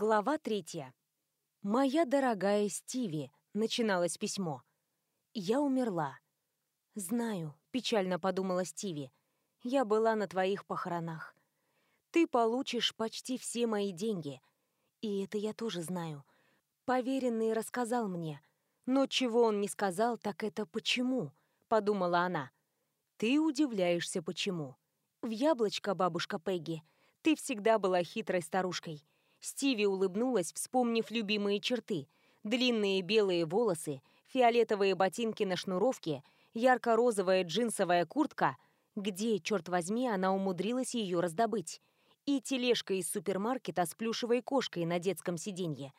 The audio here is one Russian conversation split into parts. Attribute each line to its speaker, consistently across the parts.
Speaker 1: Глава третья. «Моя дорогая Стиви», — начиналось письмо. «Я умерла». «Знаю», — печально подумала Стиви. «Я была на твоих похоронах. Ты получишь почти все мои деньги. И это я тоже знаю. Поверенный рассказал мне. Но чего он не сказал, так это почему?» — подумала она. «Ты удивляешься, почему. В яблочко, бабушка Пегги, ты всегда была хитрой старушкой». Стиви улыбнулась, вспомнив любимые черты. Длинные белые волосы, фиолетовые ботинки на шнуровке, ярко-розовая джинсовая куртка. Где, черт возьми, она умудрилась ее раздобыть? И тележка из супермаркета с плюшевой кошкой на детском сиденье.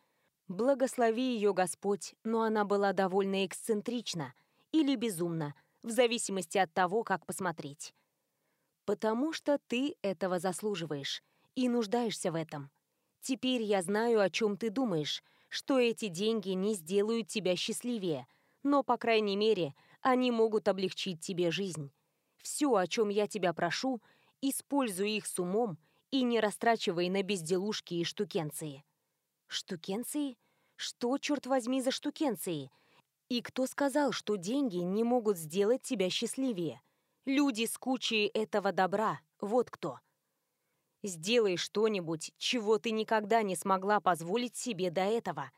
Speaker 1: Благослови ее Господь, но она была довольно эксцентрична или безумна, в зависимости от того, как посмотреть. «Потому что ты этого заслуживаешь и нуждаешься в этом», Теперь я знаю, о чем ты думаешь, что эти деньги не сделают тебя счастливее, но, по крайней мере, они могут облегчить тебе жизнь. Все, о чем я тебя прошу, используй их с умом и не растрачивай на безделушки и штукенции». «Штукенции? Что, черт возьми, за штукенции? И кто сказал, что деньги не могут сделать тебя счастливее? Люди с кучей этого добра, вот кто». Сделай что-нибудь, чего ты никогда не смогла позволить себе до этого.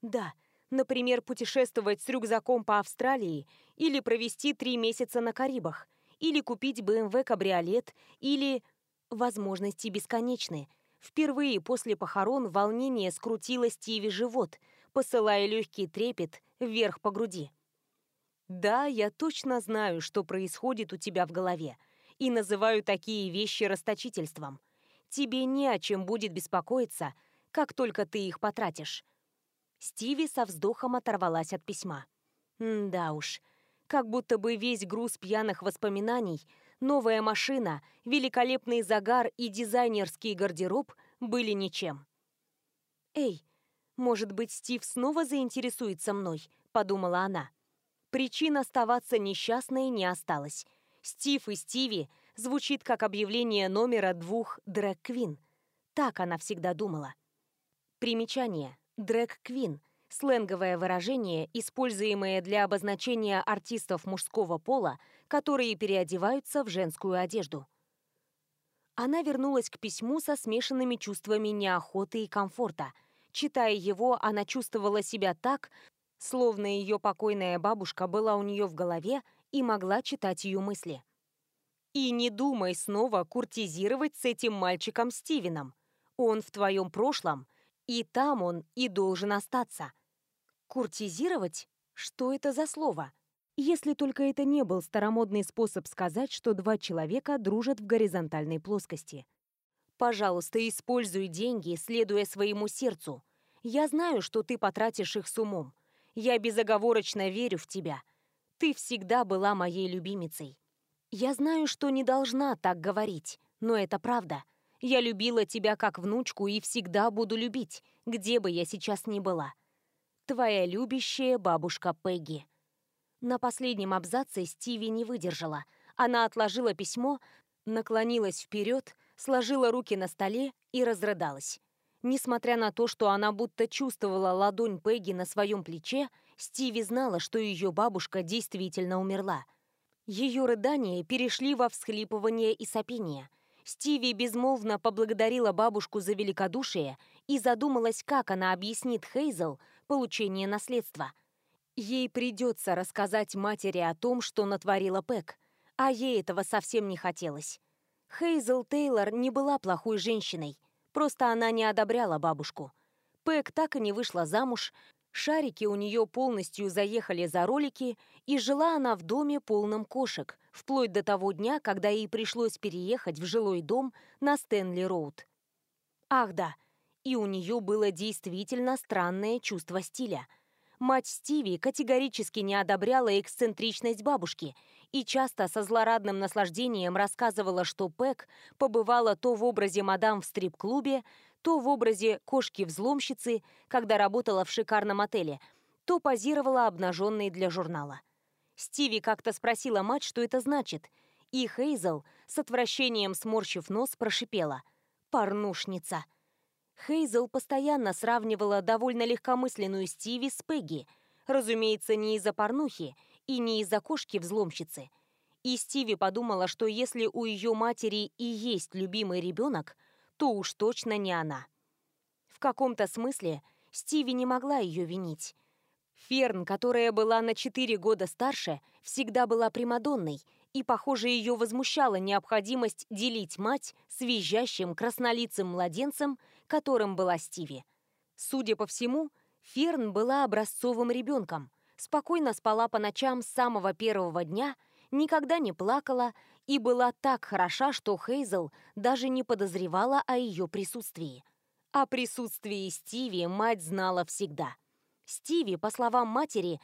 Speaker 1: Да, например, путешествовать с рюкзаком по Австралии или провести три месяца на Карибах, или купить БМВ-кабриолет, эм или... Возможности бесконечны. Впервые после похорон волнение скрутило Стиви живот, посылая легкий трепет вверх по груди. «Да, я точно знаю, что происходит у тебя в голове, и называю такие вещи расточительством тебе не о чем будет беспокоиться, как только ты их потратишь». Стиви со вздохом оторвалась от письма. «Да уж, как будто бы весь груз пьяных воспоминаний, новая машина, великолепный загар и дизайнерский гардероб были ничем». «Эй, может быть, Стив снова заинтересуется мной?» – подумала она. Причин оставаться несчастной не осталось. Стив и Стиви – звучит как объявление номера двух дрэк-квин. Так она всегда думала. Примечание. Дрэк-квин – сленговое выражение, используемое для обозначения артистов мужского пола, которые переодеваются в женскую одежду. Она вернулась к письму со смешанными чувствами неохоты и комфорта. Читая его, она чувствовала себя так, словно ее покойная бабушка была у нее в голове и могла читать ее мысли. И не думай снова куртизировать с этим мальчиком Стивеном. Он в твоем прошлом, и там он и должен остаться. Куртизировать? Что это за слово? Если только это не был старомодный способ сказать, что два человека дружат в горизонтальной плоскости. Пожалуйста, используй деньги, следуя своему сердцу. Я знаю, что ты потратишь их с умом. Я безоговорочно верю в тебя. Ты всегда была моей любимицей. Я знаю, что не должна так говорить, но это правда. Я любила тебя как внучку и всегда буду любить, где бы я сейчас ни была. Твоя любящая бабушка Пегги. На последнем абзаце Стиви не выдержала. Она отложила письмо, наклонилась вперед, сложила руки на столе и разрыдалась. Несмотря на то, что она будто чувствовала ладонь Пегги на своем плече, Стиви знала, что ее бабушка действительно умерла – ее рыдания перешли во всхлипывание и сопение. Стиви безмолвно поблагодарила бабушку за великодушие и задумалась, как она объяснит Хейзел получение наследства. Ей придется рассказать матери о том, что натворила Пэк, а ей этого совсем не хотелось. Хейзел Тейлор не была плохой женщиной, просто она не одобряла бабушку. Пэк так и не вышла замуж, Шарики у нее полностью заехали за ролики, и жила она в доме полном кошек, вплоть до того дня, когда ей пришлось переехать в жилой дом на Стэнли-Роуд. Ах да, и у нее было действительно странное чувство стиля. Мать Стиви категорически не одобряла эксцентричность бабушки и часто со злорадным наслаждением рассказывала, что Пэк побывала то в образе мадам в стрип-клубе, то в образе кошки-взломщицы, когда работала в шикарном отеле, то позировала обнаженной для журнала. Стиви как-то спросила мать, что это значит, и Хейзел, с отвращением сморщив нос, прошипела «Порнушница». Хейзел постоянно сравнивала довольно легкомысленную Стиви с Пегги, разумеется, не из-за порнухи и не из-за кошки-взломщицы. И Стиви подумала, что если у ее матери и есть любимый ребенок, то уж точно не она. В каком-то смысле Стиви не могла ее винить. Ферн, которая была на 4 года старше, всегда была примадонной, и, похоже, ее возмущала необходимость делить мать с визжащим краснолицым младенцем, которым была Стиви. Судя по всему, Ферн была образцовым ребенком, спокойно спала по ночам с самого первого дня, никогда не плакала и была так хороша, что Хейзел даже не подозревала о ее присутствии. О присутствии Стиви мать знала всегда. Стиви, по словам матери,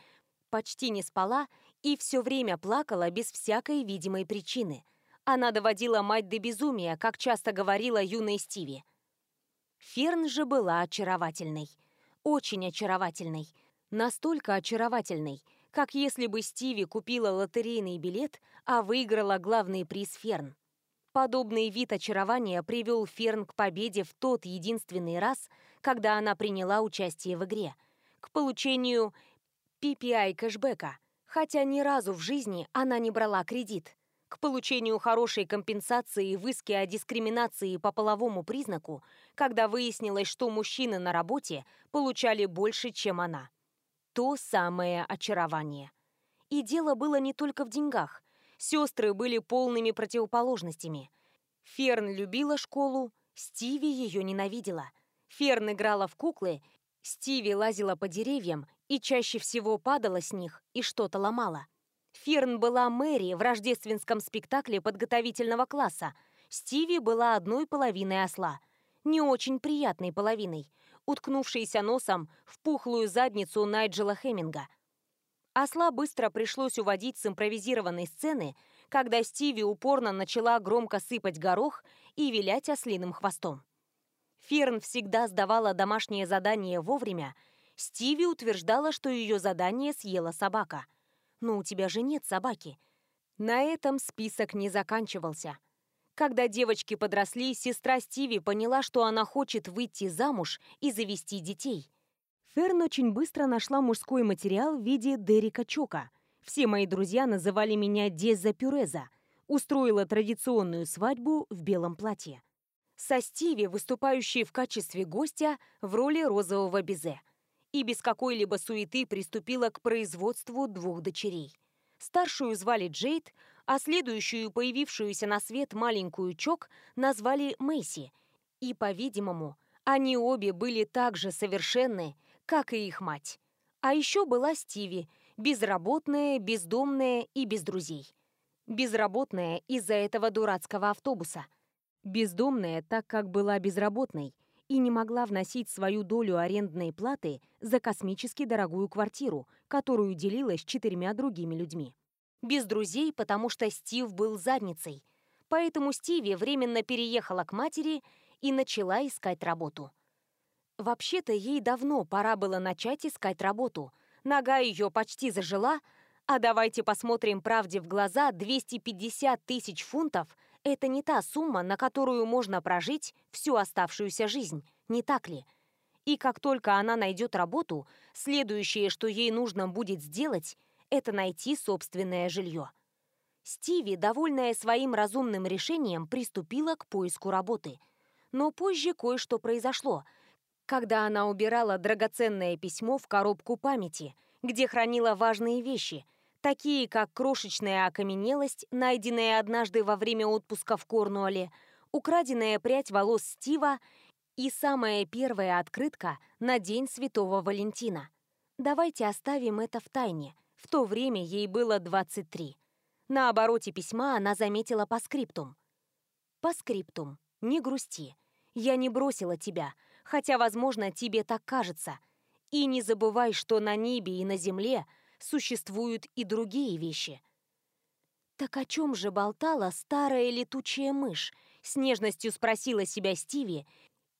Speaker 1: почти не спала и все время плакала без всякой видимой причины. Она доводила мать до безумия, как часто говорила юная Стиви. Ферн же была очаровательной. Очень очаровательной. Настолько очаровательной – как если бы Стиви купила лотерейный билет, а выиграла главный приз Ферн. Подобный вид очарования привел Ферн к победе в тот единственный раз, когда она приняла участие в игре, к получению PPI кэшбэка, хотя ни разу в жизни она не брала кредит, к получению хорошей компенсации в иске о дискриминации по половому признаку, когда выяснилось, что мужчины на работе получали больше, чем она то самое очарование. И дело было не только в деньгах. Сестры были полными противоположностями. Ферн любила школу, Стиви ее ненавидела. Ферн играла в куклы, Стиви лазила по деревьям и чаще всего падала с них и что-то ломала. Ферн была Мэри в рождественском спектакле подготовительного класса. Стиви была одной половиной осла. Не очень приятной половиной – уткнувшийся носом в пухлую задницу Найджела Хеминга. Осла быстро пришлось уводить с импровизированной сцены, когда Стиви упорно начала громко сыпать горох и вилять ослиным хвостом. Ферн всегда сдавала домашнее задание вовремя, Стиви утверждала, что ее задание съела собака. «Но у тебя же нет собаки». На этом список не заканчивался – когда девочки подросли, сестра Стиви поняла, что она хочет выйти замуж и завести детей. Ферн очень быстро нашла мужской материал в виде Дерека Чока. Все мои друзья называли меня Деза Пюреза. Устроила традиционную свадьбу в белом платье. Со Стиви, выступающей в качестве гостя в роли розового безе. И без какой-либо суеты приступила к производству двух дочерей. Старшую звали Джейд, а следующую появившуюся на свет маленькую Чок назвали Мэйси. И, по-видимому, они обе были так же совершенны, как и их мать. А еще была Стиви, безработная, бездомная и без друзей. Безработная из-за этого дурацкого автобуса. Бездомная, так как была безработной и не могла вносить свою долю арендной платы за космически дорогую квартиру, которую делилась с четырьмя другими людьми без друзей, потому что Стив был задницей. Поэтому Стиви временно переехала к матери и начала искать работу. Вообще-то ей давно пора было начать искать работу. Нога ее почти зажила, а давайте посмотрим правде в глаза, 250 тысяч фунтов – это не та сумма, на которую можно прожить всю оставшуюся жизнь, не так ли? И как только она найдет работу, следующее, что ей нужно будет сделать – это найти собственное жилье. Стиви, довольная своим разумным решением, приступила к поиску работы. Но позже кое-что произошло, когда она убирала драгоценное письмо в коробку памяти, где хранила важные вещи, такие как крошечная окаменелость, найденная однажды во время отпуска в Корнуолле, украденная прядь волос Стива и самая первая открытка на День Святого Валентина. Давайте оставим это в тайне – в то время ей было 23. На обороте письма она заметила по скриптум. «По скриптум, не грусти. Я не бросила тебя, хотя, возможно, тебе так кажется. И не забывай, что на небе и на земле существуют и другие вещи». «Так о чем же болтала старая летучая мышь?» с нежностью спросила себя Стиви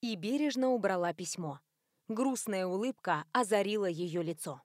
Speaker 1: и бережно убрала письмо. Грустная улыбка озарила ее лицо.